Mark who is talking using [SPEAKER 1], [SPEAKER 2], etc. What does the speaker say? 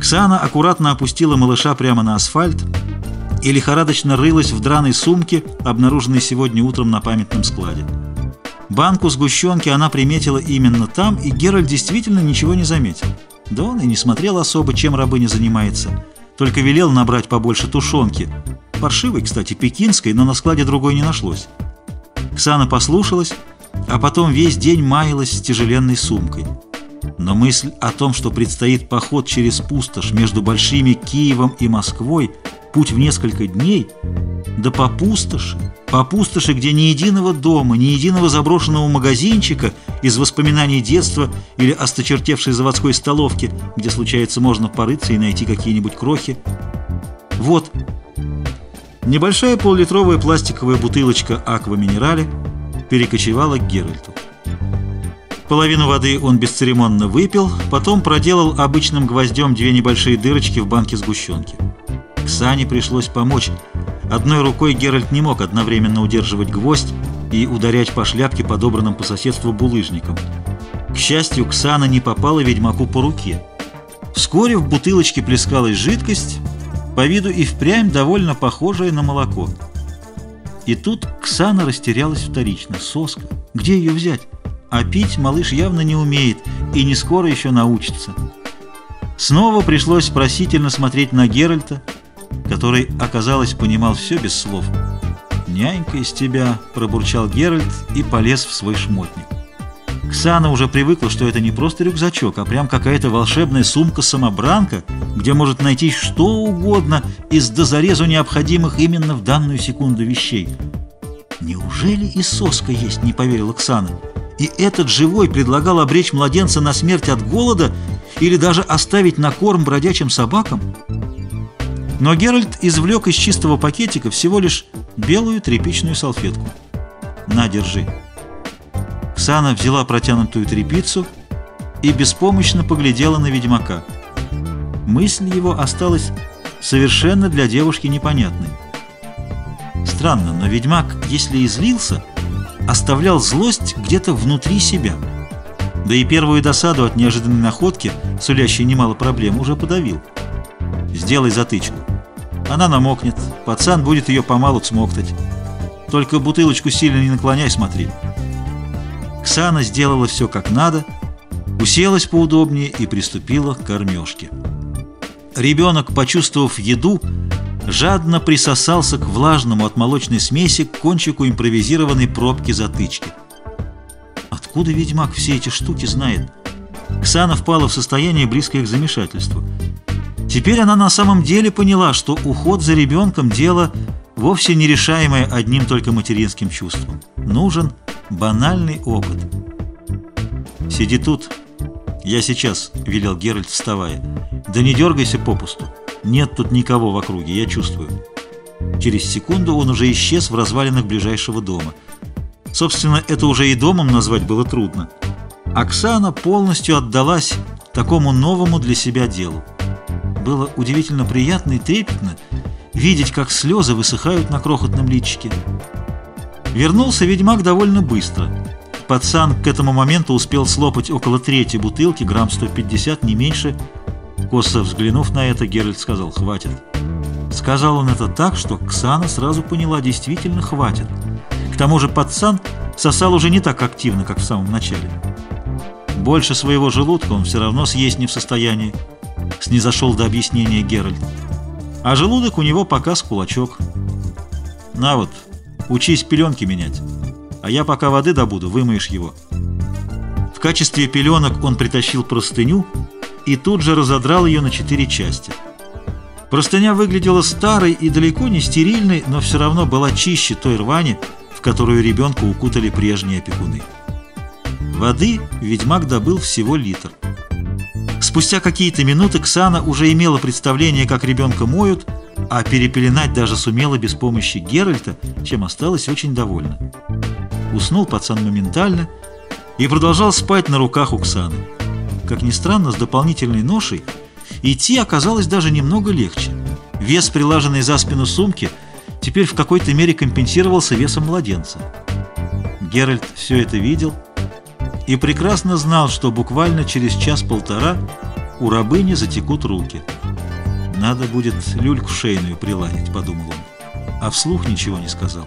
[SPEAKER 1] Ксана аккуратно опустила малыша прямо на асфальт и лихорадочно рылась в драной сумке, обнаруженной сегодня утром на памятном складе. Банку сгущенки она приметила именно там, и Геральт действительно ничего не заметил. Да он и не смотрел особо, чем рабыня занимается, только велел набрать побольше тушенки. Паршивой, кстати, пекинской, но на складе другой не нашлось. Ксана послушалась, а потом весь день маялась с тяжеленной сумкой. Но мысль о том, что предстоит поход через пустошь между Большими Киевом и Москвой, путь в несколько дней, да по пустоши, по пустоши, где ни единого дома, ни единого заброшенного магазинчика из воспоминаний детства или осточертевшей заводской столовки, где, случается, можно порыться и найти какие-нибудь крохи. Вот, небольшая полулитровая пластиковая бутылочка «Аква Минерале» перекочевала к Геральту. Половину воды он бесцеремонно выпил, потом проделал обычным гвоздем две небольшие дырочки в банке сгущенки. Ксане пришлось помочь. Одной рукой Геральт не мог одновременно удерживать гвоздь и ударять по шляпке, подобранным по соседству булыжником. К счастью, Ксана не попала ведьмаку по руке. Вскоре в бутылочке плескалась жидкость, по виду и впрямь довольно похожая на молоко. И тут Ксана растерялась вторично. Соска. Где ее взять? А пить малыш явно не умеет и не скоро еще научится. Снова пришлось просительно смотреть на Геральта, который, оказалось, понимал все без слов. «Нянька из тебя», — пробурчал Геральт и полез в свой шмотник. Ксана уже привыкла, что это не просто рюкзачок, а прям какая-то волшебная сумка-самобранка, где может найти что угодно из дозарезу необходимых именно в данную секунду вещей. «Неужели и соска есть?» — не поверила Ксана и этот живой предлагал обречь младенца на смерть от голода или даже оставить на корм бродячим собакам? Но Геральт извлек из чистого пакетика всего лишь белую тряпичную салфетку. «На, держи». Ксана взяла протянутую тряпицу и беспомощно поглядела на ведьмака. Мысль его осталась совершенно для девушки непонятной. Странно, но ведьмак, если излился оставлял злость где-то внутри себя. Да и первую досаду от неожиданной находки, сулящей немало проблем, уже подавил. «Сделай затычку. Она намокнет, пацан будет ее помалу цмоктать. Только бутылочку сильно не наклоняй, смотри». Ксана сделала все как надо, уселась поудобнее и приступила к кормежке. Ребенок, почувствовав еду, жадно присосался к влажному от молочной смеси к кончику импровизированной пробки-затычки. Откуда ведьмак все эти штуки знает? Ксана впала в состояние, близкое к замешательству. Теперь она на самом деле поняла, что уход за ребенком – дело вовсе не решаемое одним только материнским чувством. Нужен банальный опыт. «Сиди тут. Я сейчас», – велел Геральт, вставая. «Да не дергайся попусту». Нет тут никого в округе, я чувствую. Через секунду он уже исчез в развалинах ближайшего дома. Собственно, это уже и домом назвать было трудно. Оксана полностью отдалась такому новому для себя делу. Было удивительно приятно и трепетно видеть, как слезы высыхают на крохотном личике. Вернулся ведьмак довольно быстро. Пацан к этому моменту успел слопать около трети бутылки, грамм 150, не меньше, Косо взглянув на это, Геральт сказал «хватит». Сказал он это так, что Ксана сразу поняла, действительно хватит. К тому же пацан сосал уже не так активно, как в самом начале. Больше своего желудка он все равно съесть не в состоянии, снизошел до объяснения Геральт. А желудок у него пока с кулачок. На вот, учись пеленки менять, а я пока воды добуду, вымоешь его. В качестве пеленок он притащил простыню, и тут же разодрал ее на четыре части. Простыня выглядела старой и далеко не стерильной, но все равно была чище той рвани, в которую ребенка укутали прежние опекуны. Воды ведьмак добыл всего литр. Спустя какие-то минуты Ксана уже имела представление, как ребенка моют, а перепеленать даже сумела без помощи Геральта, чем осталась очень довольна. Уснул пацан моментально и продолжал спать на руках у Ксаны. Как ни странно, с дополнительной ношей идти оказалось даже немного легче. Вес, прилаженный за спину сумки, теперь в какой-то мере компенсировался весом младенца. Геральт все это видел и прекрасно знал, что буквально через час-полтора у рабыни затекут руки. «Надо будет люльку шейную приладить», — подумал он, а вслух ничего не сказал.